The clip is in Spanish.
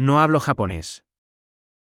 No hablo japonés.